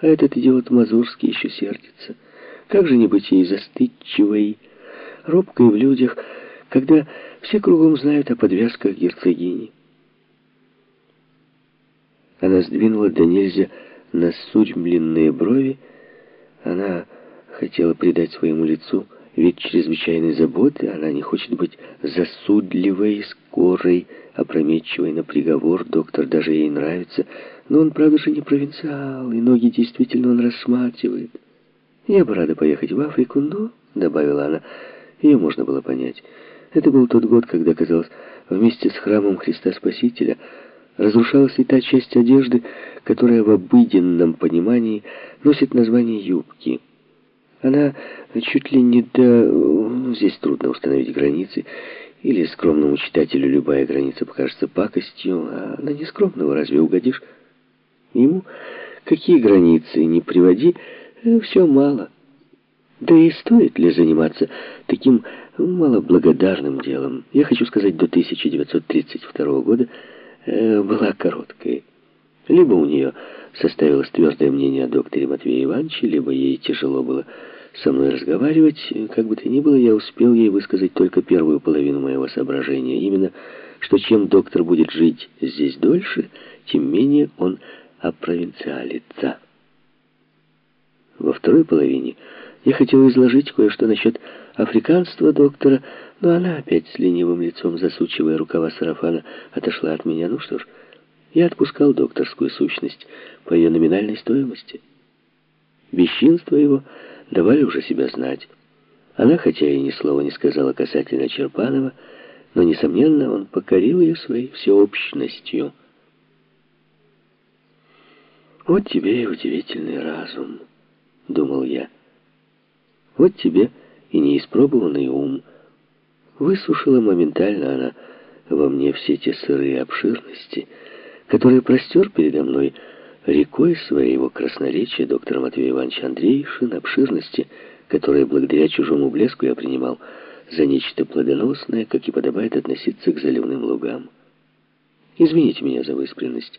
а этот идиот Мазурский еще сердится. Как же не быть ей застыдчивой, робкой в людях, когда все кругом знают о подвязках герцогини? Она сдвинула до нельзя насурьмленные брови. Она хотела придать своему лицу вид чрезвычайной заботы. Она не хочет быть засудливой, скорой, опрометчивой на приговор. Доктор даже ей нравится. Но он, правда же, не провинциал, и ноги действительно он рассматривает. Я бы рада поехать в Африку, но, — добавила она, — ее можно было понять. Это был тот год, когда, казалось, вместе с храмом Христа Спасителя разрушалась и та часть одежды, которая в обыденном понимании носит название юбки. Она чуть ли не до... Здесь трудно установить границы, или скромному читателю любая граница покажется пакостью, а на нескромного разве угодишь? Ему какие границы не приводи, э, все мало. Да и стоит ли заниматься таким малоблагодарным делом? Я хочу сказать, до 1932 года э, была короткой. Либо у нее составилось твердое мнение о докторе Матвее Ивановиче, либо ей тяжело было со мной разговаривать. Как бы то ни было, я успел ей высказать только первую половину моего соображения. Именно, что чем доктор будет жить здесь дольше, тем менее он опровинциалится. Во второй половине я хотел изложить кое-что насчет африканства доктора, но она опять с ленивым лицом, засучивая рукава сарафана, отошла от меня. Ну что ж, я отпускал докторскую сущность по ее номинальной стоимости. Бесчинство его давали уже себя знать. Она, хотя и ни слова не сказала касательно Черпанова, но, несомненно, он покорил ее своей всеобщностью. «Вот тебе и удивительный разум», — думал я. «Вот тебе и неиспробованный ум». Высушила моментально она во мне все те сырые обширности, которые простер передо мной рекой своего красноречия доктор Матвей Иванович Андреевшин, обширности, которые благодаря чужому блеску я принимал за нечто плодоносное, как и подобает относиться к заливным лугам. Извините меня за выспренность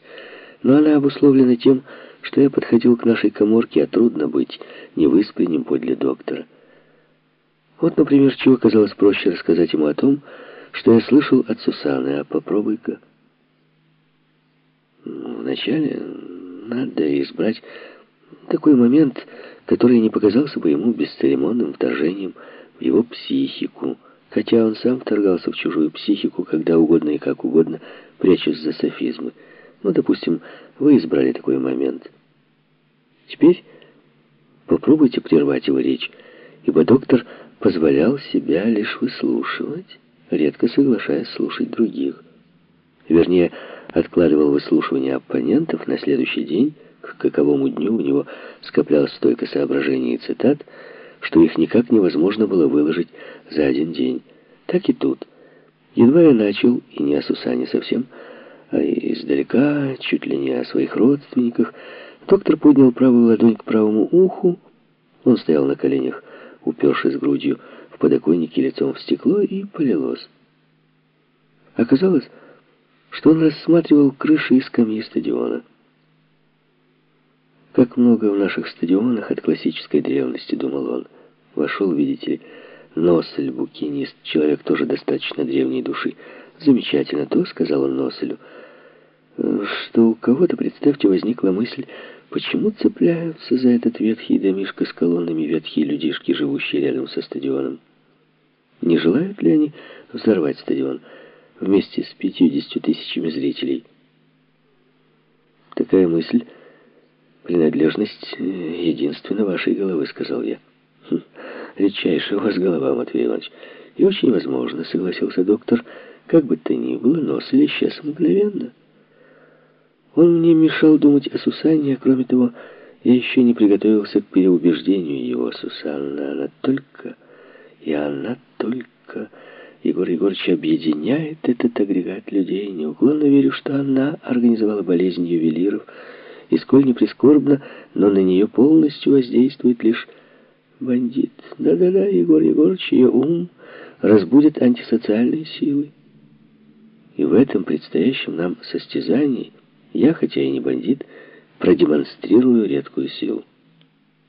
но она обусловлена тем, что я подходил к нашей коморке, а трудно быть невыспренним подле доктора. Вот, например, чего казалось проще рассказать ему о том, что я слышал от Сусаны, а попробуй-ка. Вначале надо избрать такой момент, который не показался бы ему бесцеремонным вторжением в его психику, хотя он сам вторгался в чужую психику когда угодно и как угодно, прячась за софизмы. Ну, допустим, вы избрали такой момент. Теперь попробуйте прервать его речь, ибо доктор позволял себя лишь выслушивать, редко соглашаясь слушать других. Вернее, откладывал выслушивание оппонентов на следующий день, к каковому дню у него скоплялось столько соображений и цитат, что их никак невозможно было выложить за один день. Так и тут. Едва я начал, и не о Сусане совсем, а издалека, чуть ли не о своих родственниках. Доктор поднял правую ладонь к правому уху. Он стоял на коленях, упершись грудью в подоконнике лицом в стекло, и полилось. Оказалось, что он рассматривал крыши и скамьи стадиона. Как много в наших стадионах от классической древности, думал он. Вошел, видите ли, Носель, букинист, человек тоже достаточно древней души. Замечательно то, сказал он Носелю, что у кого-то, представьте, возникла мысль, почему цепляются за этот ветхий домишко с колоннами ветхие людишки, живущие рядом со стадионом. Не желают ли они взорвать стадион вместе с 50 тысячами зрителей? Такая мысль — принадлежность э, единственно вашей головы, сказал я. Хм, редчайшая у вас голова, Матвей Иванович. И очень возможно, согласился доктор, как бы то ни было, или исчез мгновенно. Он мне мешал думать о Сусанне, а кроме того, я еще не приготовился к переубеждению его. Сусанна, она только, и она. Егор Егорович объединяет этот агрегат людей. Неуклонно верю, что она организовала болезнь ювелиров, и сколь не прискорбно, но на нее полностью воздействует лишь бандит. Да-да-да, Егор Егорович, ее ум разбудит антисоциальные силы. И в этом предстоящем нам состязании я, хотя и не бандит, продемонстрирую редкую силу.